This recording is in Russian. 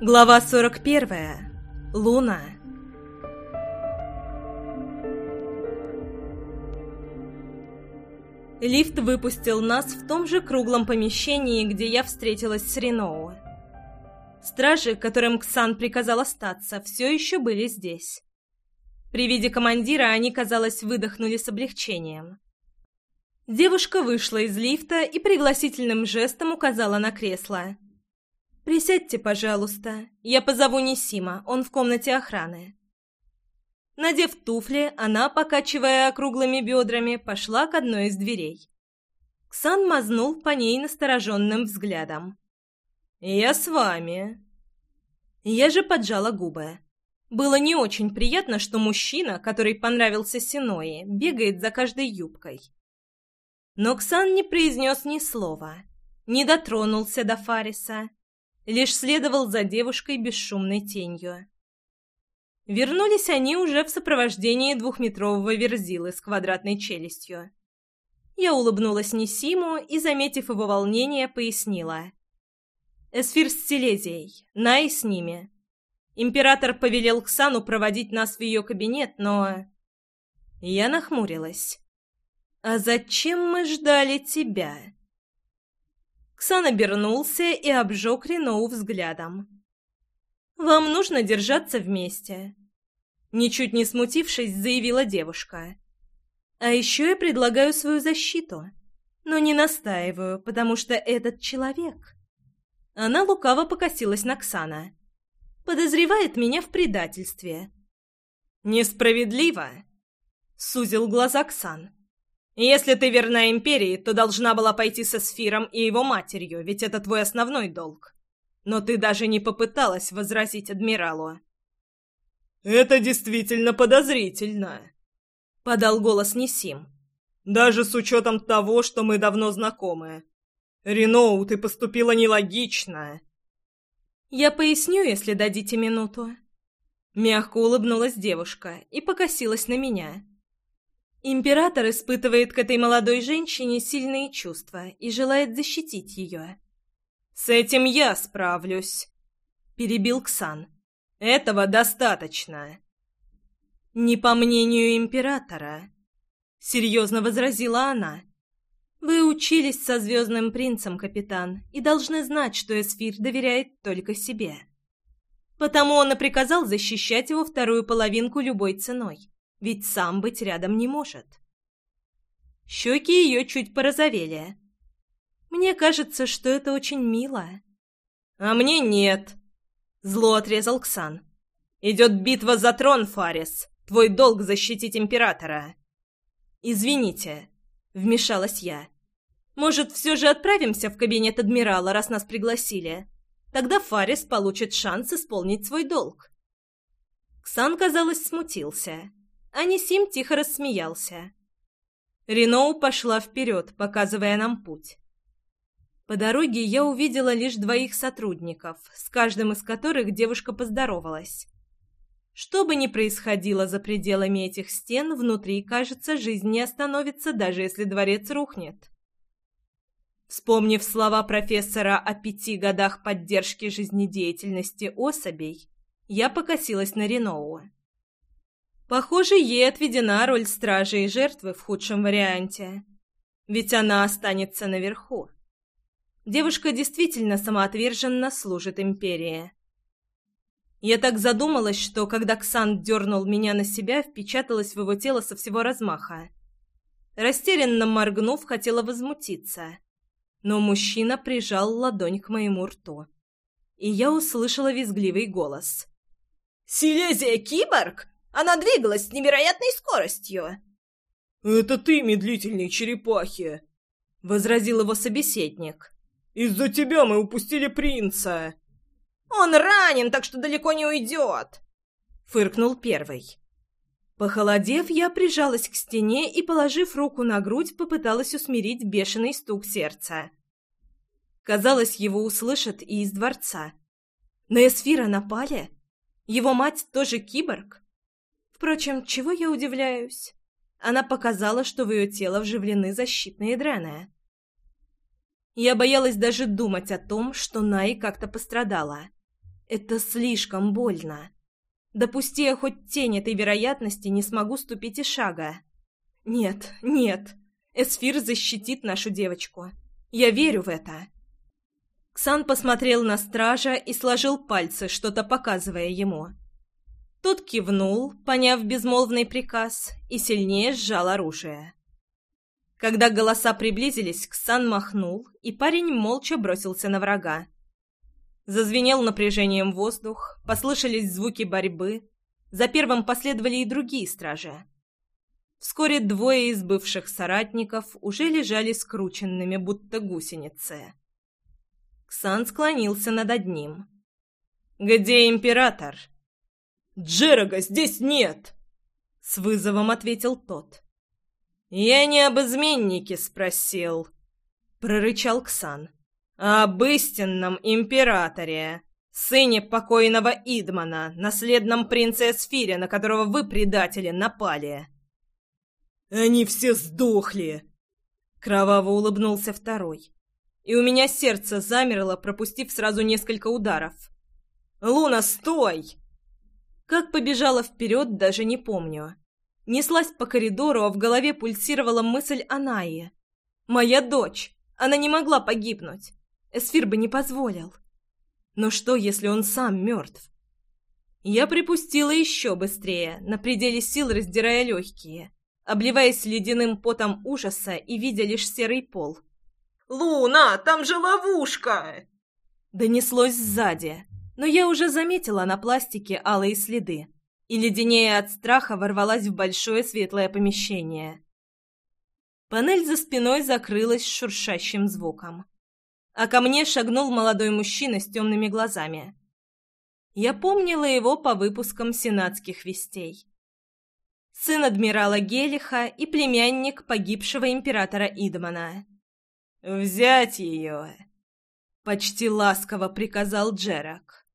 Глава 41. Луна. Лифт выпустил нас в том же круглом помещении, где я встретилась с Реноу. Стражи, которым Ксан приказал остаться, все еще были здесь. При виде командира они, казалось, выдохнули с облегчением. Девушка вышла из лифта и пригласительным жестом указала на кресло. «Присядьте, пожалуйста. Я позову Несима, он в комнате охраны». Надев туфли, она, покачивая округлыми бедрами, пошла к одной из дверей. Ксан мазнул по ней настороженным взглядом. «Я с вами». Я же поджала губы. Было не очень приятно, что мужчина, который понравился Синои, бегает за каждой юбкой. Но Ксан не произнес ни слова, не дотронулся до Фариса, лишь следовал за девушкой бесшумной тенью. Вернулись они уже в сопровождении двухметрового верзилы с квадратной челюстью. Я улыбнулась Несиму и, заметив его волнение, пояснила. «Эсфир с Силезией, Най с ними. Император повелел Ксану проводить нас в ее кабинет, но...» Я нахмурилась. «А зачем мы ждали тебя?» Ксан обернулся и обжег Реноу взглядом. «Вам нужно держаться вместе», — ничуть не смутившись, заявила девушка. «А еще я предлагаю свою защиту, но не настаиваю, потому что этот человек...» Она лукаво покосилась на Ксана. «Подозревает меня в предательстве». «Несправедливо!» — сузил глаза Ксан. Если ты верна Империи, то должна была пойти со Сфиром и его матерью, ведь это твой основной долг. Но ты даже не попыталась возразить адмиралу. «Это действительно подозрительно», — подал голос Несим. «Даже с учетом того, что мы давно знакомы. Реноу, ты поступила нелогично». «Я поясню, если дадите минуту». Мягко улыбнулась девушка и покосилась на меня. Император испытывает к этой молодой женщине сильные чувства и желает защитить ее. «С этим я справлюсь», — перебил Ксан. «Этого достаточно». «Не по мнению императора», — серьезно возразила она. «Вы учились со Звездным Принцем, капитан, и должны знать, что Эсфир доверяет только себе. Потому он и приказал защищать его вторую половинку любой ценой ведь сам быть рядом не может. Щеки ее чуть порозовели. Мне кажется, что это очень мило. А мне нет. Зло отрезал Ксан. Идет битва за трон, Фарис. Твой долг защитить императора. Извините, вмешалась я. Может, все же отправимся в кабинет адмирала, раз нас пригласили? Тогда Фарис получит шанс исполнить свой долг. Ксан, казалось, смутился. Анисим тихо рассмеялся. Реноу пошла вперед, показывая нам путь. По дороге я увидела лишь двоих сотрудников, с каждым из которых девушка поздоровалась. Что бы ни происходило за пределами этих стен, внутри, кажется, жизнь не остановится, даже если дворец рухнет. Вспомнив слова профессора о пяти годах поддержки жизнедеятельности особей, я покосилась на Реноу. Похоже, ей отведена роль стражи и жертвы в худшем варианте. Ведь она останется наверху. Девушка действительно самоотверженно служит империи. Я так задумалась, что, когда Ксан дернул меня на себя, впечаталась в его тело со всего размаха. Растерянно моргнув, хотела возмутиться. Но мужчина прижал ладонь к моему рту. И я услышала визгливый голос. «Силезия Киборг? Она двигалась с невероятной скоростью. «Это ты, медлительные черепахи!» — возразил его собеседник. «Из-за тебя мы упустили принца!» «Он ранен, так что далеко не уйдет!» — фыркнул первый. Похолодев, я прижалась к стене и, положив руку на грудь, попыталась усмирить бешеный стук сердца. Казалось, его услышат и из дворца. На Эсфира напали? Его мать тоже киборг? Впрочем, чего я удивляюсь? Она показала, что в ее тело вживлены защитные дрены. Я боялась даже думать о том, что Най как-то пострадала. Это слишком больно. Допусти я хоть тень этой вероятности, не смогу ступить и шага. Нет, нет. Эсфир защитит нашу девочку. Я верю в это. Ксан посмотрел на стража и сложил пальцы, что-то показывая ему. Тот кивнул, поняв безмолвный приказ, и сильнее сжал оружие. Когда голоса приблизились, Ксан махнул, и парень молча бросился на врага. Зазвенел напряжением воздух, послышались звуки борьбы. За первым последовали и другие стражи. Вскоре двое из бывших соратников уже лежали скрученными, будто гусеницы. Ксан склонился над одним. «Где император?» «Джерога здесь нет!» — с вызовом ответил тот. «Я не об изменнике спросил», — прорычал Ксан об истинном императоре, сыне покойного Идмана, наследном принце Эсфире, на которого вы, предатели, напали». «Они все сдохли!» Кроваво улыбнулся второй. И у меня сердце замерло, пропустив сразу несколько ударов. «Луна, стой!» Как побежала вперед, даже не помню. Неслась по коридору, а в голове пульсировала мысль о Найе. «Моя дочь! Она не могла погибнуть! Эсфир бы не позволил. Но что, если он сам мертв? Я припустила еще быстрее, на пределе сил раздирая легкие, обливаясь ледяным потом ужаса и видя лишь серый пол. «Луна, там же ловушка!» Донеслось сзади, но я уже заметила на пластике алые следы и, леденее от страха, ворвалась в большое светлое помещение. Панель за спиной закрылась шуршащим звуком а ко мне шагнул молодой мужчина с темными глазами. Я помнила его по выпускам сенатских вестей. Сын адмирала Гелиха и племянник погибшего императора Идмана. «Взять ее!» — почти ласково приказал Джерак.